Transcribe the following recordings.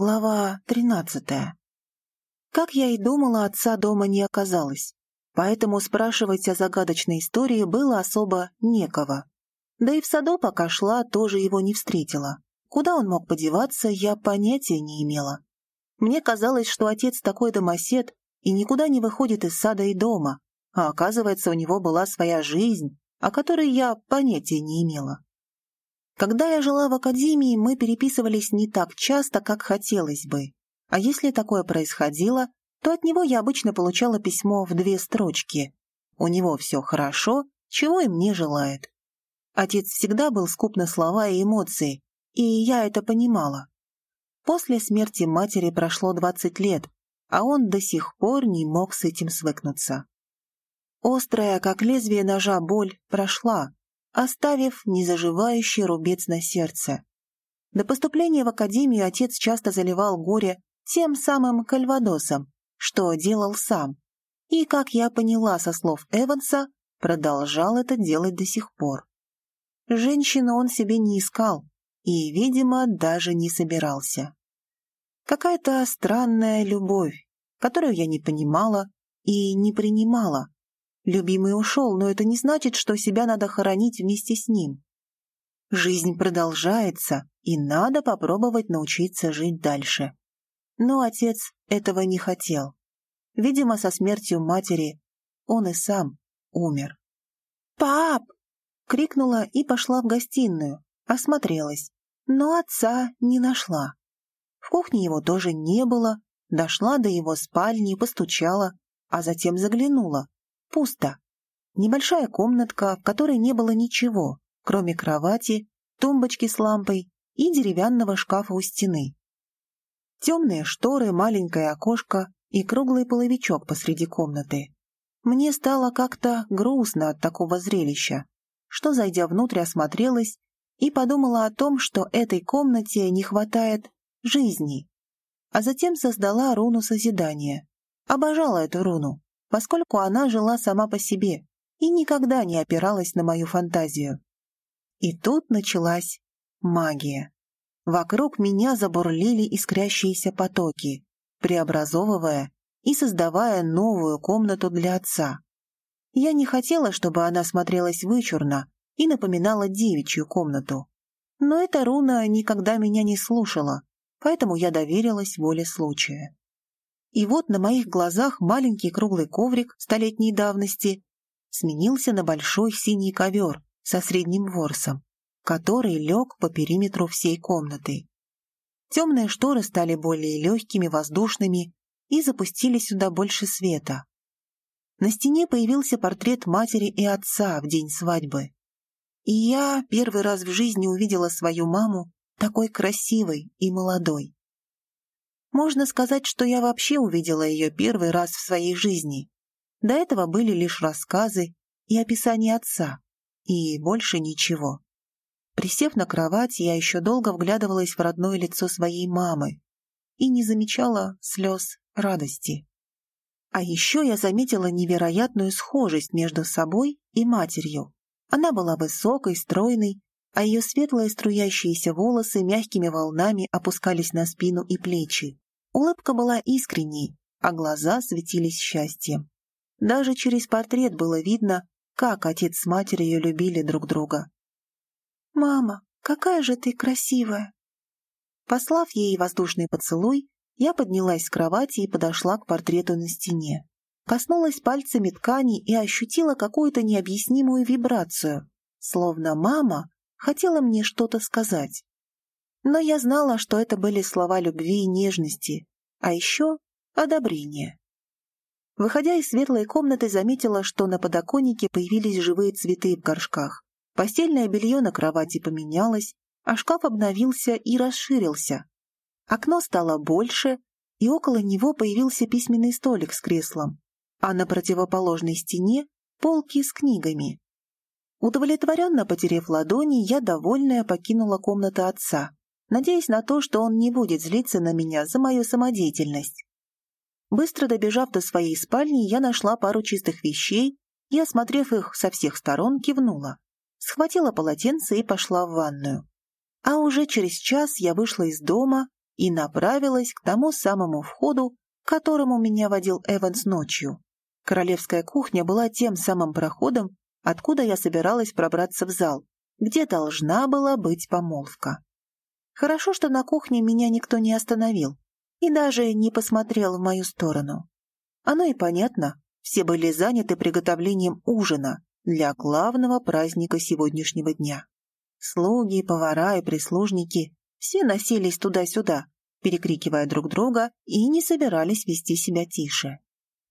Глава тринадцатая. Как я и думала, отца дома не оказалось, поэтому спрашивать о загадочной истории было особо некого. Да и в саду, пока шла, тоже его не встретила. Куда он мог подеваться, я понятия не имела. Мне казалось, что отец такой домосед и никуда не выходит из сада и дома, а оказывается, у него была своя жизнь, о которой я понятия не имела. Когда я жила в академии, мы переписывались не так часто, как хотелось бы. А если такое происходило, то от него я обычно получала письмо в две строчки. У него все хорошо, чего и мне желает. Отец всегда был скуп на слова и эмоции, и я это понимала. После смерти матери прошло 20 лет, а он до сих пор не мог с этим свыкнуться. Острая, как лезвие ножа, боль прошла, оставив незаживающий рубец на сердце. До поступления в академию отец часто заливал горе тем самым кальвадосом, что делал сам, и, как я поняла со слов Эванса, продолжал это делать до сих пор. Женщину он себе не искал и, видимо, даже не собирался. Какая-то странная любовь, которую я не понимала и не принимала, Любимый ушел, но это не значит, что себя надо хоронить вместе с ним. Жизнь продолжается, и надо попробовать научиться жить дальше. Но отец этого не хотел. Видимо, со смертью матери он и сам умер. «Пап!» — крикнула и пошла в гостиную, осмотрелась, но отца не нашла. В кухне его тоже не было, дошла до его спальни, постучала, а затем заглянула. Пусто. Небольшая комнатка, в которой не было ничего, кроме кровати, тумбочки с лампой и деревянного шкафа у стены. Темные шторы, маленькое окошко и круглый половичок посреди комнаты. Мне стало как-то грустно от такого зрелища, что, зайдя внутрь, осмотрелась и подумала о том, что этой комнате не хватает жизни, а затем создала руну созидания. Обожала эту руну поскольку она жила сама по себе и никогда не опиралась на мою фантазию. И тут началась магия. Вокруг меня забурлили искрящиеся потоки, преобразовывая и создавая новую комнату для отца. Я не хотела, чтобы она смотрелась вычурно и напоминала девичью комнату. Но эта руна никогда меня не слушала, поэтому я доверилась воле случая. И вот на моих глазах маленький круглый коврик столетней давности сменился на большой синий ковер со средним ворсом, который лег по периметру всей комнаты. Темные шторы стали более легкими, воздушными и запустили сюда больше света. На стене появился портрет матери и отца в день свадьбы. И я первый раз в жизни увидела свою маму такой красивой и молодой. Можно сказать, что я вообще увидела ее первый раз в своей жизни. До этого были лишь рассказы и описания отца, и больше ничего. Присев на кровать, я еще долго вглядывалась в родное лицо своей мамы и не замечала слез радости. А еще я заметила невероятную схожесть между собой и матерью. Она была высокой, стройной, а ее светлые струящиеся волосы мягкими волнами опускались на спину и плечи. Улыбка была искренней, а глаза светились счастьем. Даже через портрет было видно, как отец с матерью любили друг друга. «Мама, какая же ты красивая!» Послав ей воздушный поцелуй, я поднялась с кровати и подошла к портрету на стене. Коснулась пальцами ткани и ощутила какую-то необъяснимую вибрацию, словно мама хотела мне что-то сказать. Но я знала, что это были слова любви и нежности, а еще одобрения. Выходя из светлой комнаты, заметила, что на подоконнике появились живые цветы в горшках. Постельное белье на кровати поменялось, а шкаф обновился и расширился. Окно стало больше, и около него появился письменный столик с креслом, а на противоположной стене — полки с книгами. Удовлетворенно потерев ладони, я довольная покинула комнату отца, надеясь на то, что он не будет злиться на меня за мою самодеятельность. Быстро добежав до своей спальни, я нашла пару чистых вещей и, осмотрев их со всех сторон, кивнула. Схватила полотенце и пошла в ванную. А уже через час я вышла из дома и направилась к тому самому входу, к которому меня водил Эванс ночью. Королевская кухня была тем самым проходом, откуда я собиралась пробраться в зал, где должна была быть помолвка. Хорошо, что на кухне меня никто не остановил и даже не посмотрел в мою сторону. Оно и понятно, все были заняты приготовлением ужина для главного праздника сегодняшнего дня. Слуги, повара и прислужники все носились туда-сюда, перекрикивая друг друга и не собирались вести себя тише.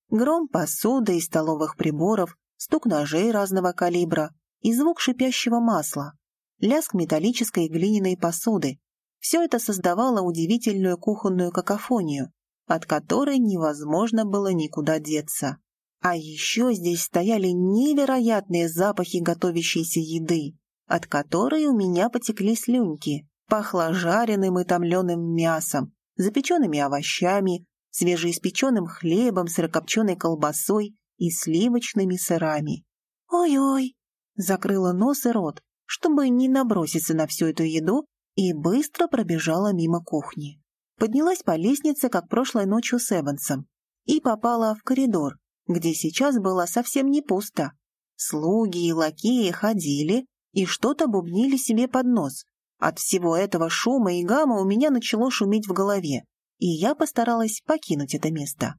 Гром посуды и столовых приборов, стук ножей разного калибра и звук шипящего масла, лязг металлической и глиняной посуды — все это создавало удивительную кухонную какофонию, от которой невозможно было никуда деться. А еще здесь стояли невероятные запахи готовящейся еды, от которой у меня потекли слюньки, пахло жареным и томленым мясом, запеченными овощами, свежеиспеченным хлебом, сырокопченой колбасой и сливочными сырами. «Ой-ой!» — закрыла нос и рот, чтобы не наброситься на всю эту еду, и быстро пробежала мимо кухни. Поднялась по лестнице, как прошлой ночью с Эвансом, и попала в коридор, где сейчас было совсем не пусто. Слуги и лакеи ходили, и что-то бубнили себе под нос. От всего этого шума и гамма у меня начало шуметь в голове, и я постаралась покинуть это место.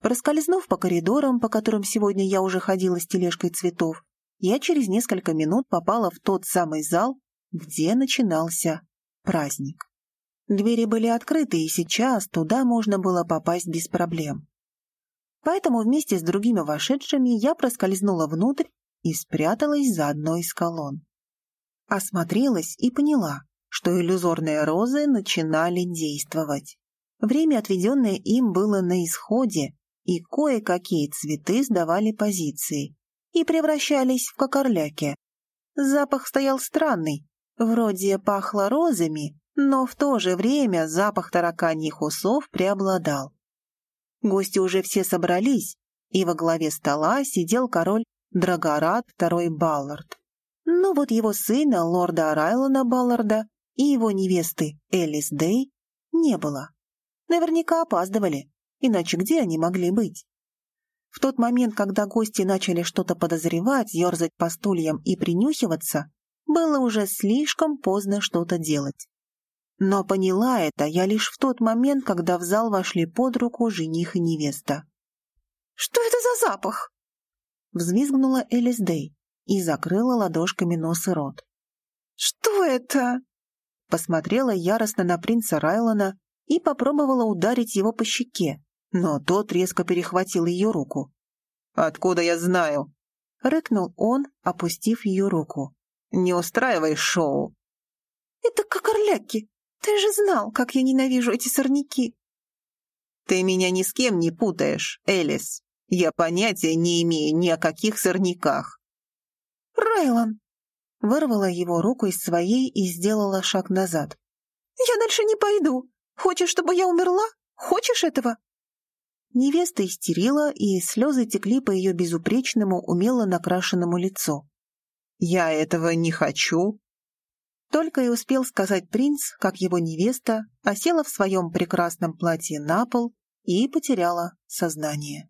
Проскользнув по коридорам, по которым сегодня я уже ходила с тележкой цветов, я через несколько минут попала в тот самый зал, где начинался праздник. Двери были открыты, и сейчас туда можно было попасть без проблем. Поэтому вместе с другими вошедшими я проскользнула внутрь и спряталась за одной из колонн. Осмотрелась и поняла, что иллюзорные розы начинали действовать. Время, отведенное им, было на исходе, и кое-какие цветы сдавали позиции и превращались в кокорляки. Запах стоял странный, вроде пахло розами, но в то же время запах тараканьих усов преобладал. Гости уже все собрались, и во главе стола сидел король Драгорат II Баллард. Но вот его сына, лорда Райлона Балларда, и его невесты Элис Дэй не было. Наверняка опаздывали, иначе где они могли быть? В тот момент, когда гости начали что-то подозревать, ерзать по стульям и принюхиваться, было уже слишком поздно что-то делать. Но поняла это я лишь в тот момент, когда в зал вошли под руку жених и невеста. «Что это за запах?» Взвизгнула Элис Дэй и закрыла ладошками нос и рот. «Что это?» Посмотрела яростно на принца Райлона и попробовала ударить его по щеке, но тот резко перехватил ее руку. «Откуда я знаю?» — рыкнул он, опустив ее руку. «Не устраивай шоу!» «Это кокорляки! Ты же знал, как я ненавижу эти сорняки!» «Ты меня ни с кем не путаешь, Элис. Я понятия не имею ни о каких сорняках». «Райлан!» Вырвала его руку из своей и сделала шаг назад. «Я дальше не пойду. Хочешь, чтобы я умерла? Хочешь этого?» Невеста истерила, и слезы текли по ее безупречному, умело накрашенному лицу. «Я этого не хочу!» Только и успел сказать принц, как его невеста осела в своем прекрасном платье на пол и потеряла сознание.